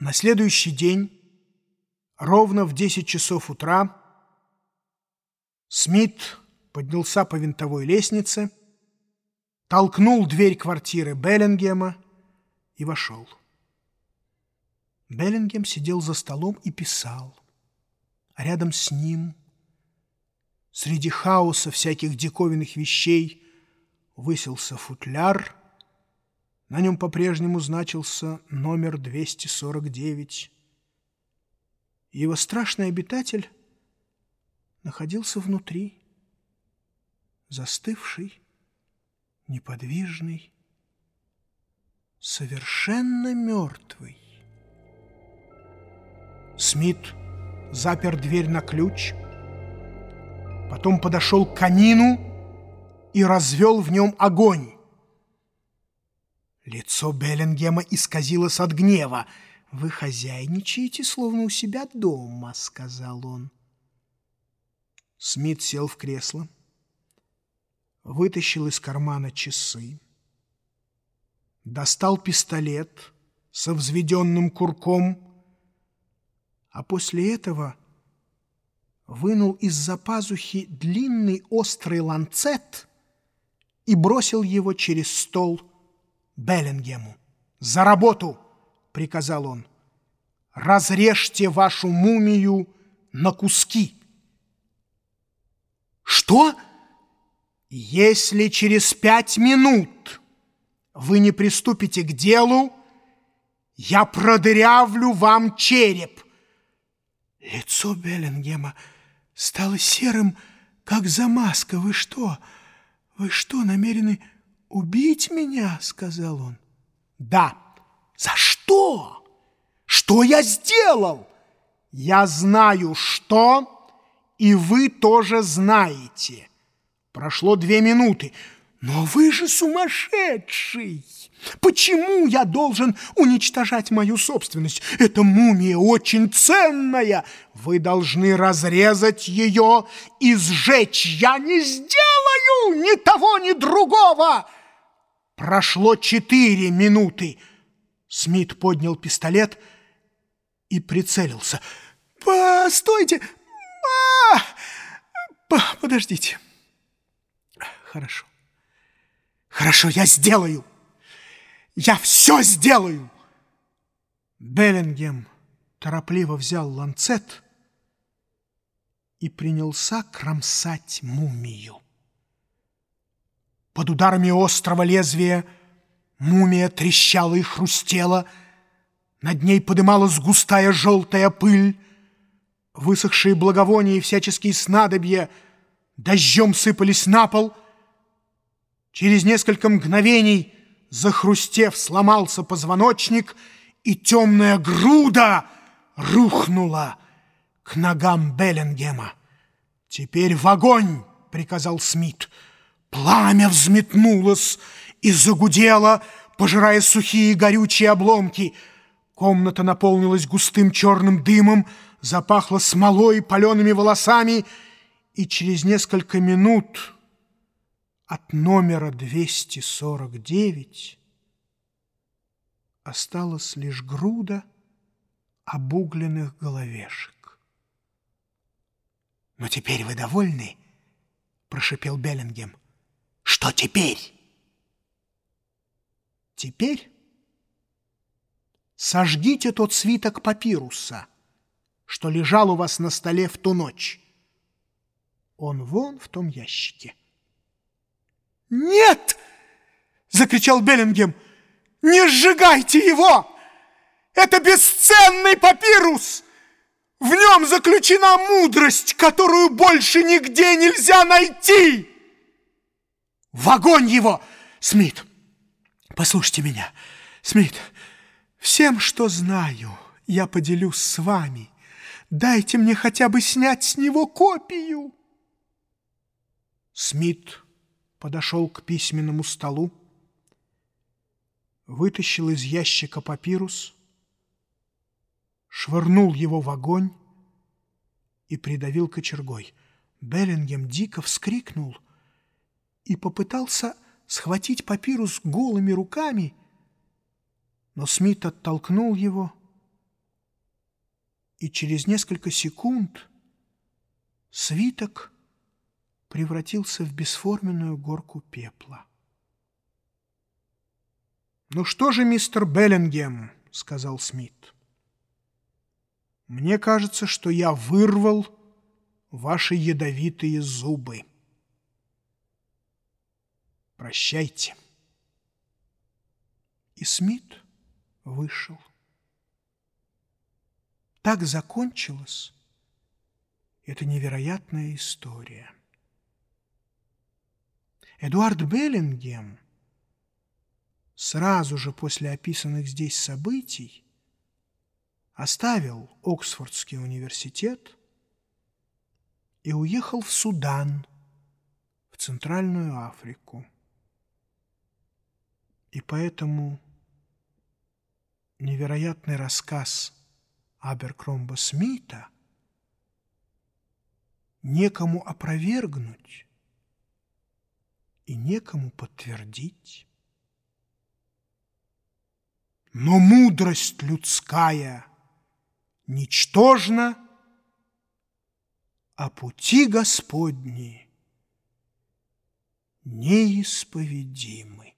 На следующий день, ровно в 10 часов утра, Смит поднялся по винтовой лестнице, толкнул дверь квартиры Беллингема и вошел. Беллингем сидел за столом и писал, а рядом с ним, среди хаоса всяких диковинных вещей, высился футляр — на нем по-прежнему значился номер 249. Его страшный обитатель находился внутри, застывший, неподвижный, совершенно мертвый. Смит запер дверь на ключ, потом подошел к камину и развел в нем огонь. Лицо Беллингема исказилось от гнева. «Вы хозяйничаете, словно у себя дома», — сказал он. Смит сел в кресло, вытащил из кармана часы, достал пистолет со взведенным курком, а после этого вынул из-за пазухи длинный острый ланцет и бросил его через стол Беллингему. «За работу!» — приказал он. «Разрежьте вашу мумию на куски!» «Что?» «Если через пять минут вы не приступите к делу, я продырявлю вам череп!» Лицо Беллингема стало серым, как замазка. «Вы что? Вы что, намерены убить меня?» — сказал он. «Да». «За что? Что я сделал?» «Я знаю, что, и вы тоже знаете». Прошло две минуты. «Но вы же сумасшедший! Почему я должен уничтожать мою собственность? Эта мумия очень ценная! Вы должны разрезать ее и сжечь! Я не сделаю ни того, ни другого!» Прошло четыре минуты. Смит поднял пистолет и прицелился. «Постойте! А! Подождите!» «Хорошо. Хорошо, я сделаю! Я все сделаю!» Беллингем торопливо взял ланцет и принялся кромсать мумию. Под ударами острого лезвия мумия трещала и хрустела, над ней подымалась густая желтая пыль, высохшие благовония и всяческие снадобья дождем сыпались на пол. Через несколько мгновений, захрустев, сломался позвоночник, и темная груда рухнула к ногам Беллингема. «Теперь в огонь!» — приказал Смит — Пламя взметнулось и загудело, пожирая сухие горючие обломки. Комната наполнилась густым черным дымом, запахло смолой и палеными волосами, и через несколько минут от номера 249 осталась лишь груда обугленных головешек. «Но теперь вы довольны?» — прошипел Беллингем. Что теперь? Теперь сожгите тот свиток папируса, что лежал у вас на столе в ту ночь. Он вон в том ящике. «Нет!» — закричал Беллингем. «Не сжигайте его! Это бесценный папирус! В нем заключена мудрость, которую больше нигде нельзя найти!» В огонь его! Смит, послушайте меня. Смит, всем, что знаю, я поделюсь с вами. Дайте мне хотя бы снять с него копию. Смит подошел к письменному столу, вытащил из ящика папирус, швырнул его в огонь и придавил кочергой. Беллингем дико вскрикнул — и попытался схватить папирус голыми руками, но Смит оттолкнул его и через несколько секунд свиток превратился в бесформенную горку пепла. «Ну что же, мистер Беллингем?» — сказал Смит. «Мне кажется, что я вырвал ваши ядовитые зубы. Прощайте». И Смит вышел. Так закончилась эта невероятная история. Эдуард Беллингем сразу же после описанных здесь событий оставил Оксфордский университет и уехал в Судан, в Центральную Африку. И поэтому невероятный рассказ Аберкромба Смита некому опровергнуть и некому подтвердить. Но мудрость людская ничтожна, а пути Господни неисповедимы.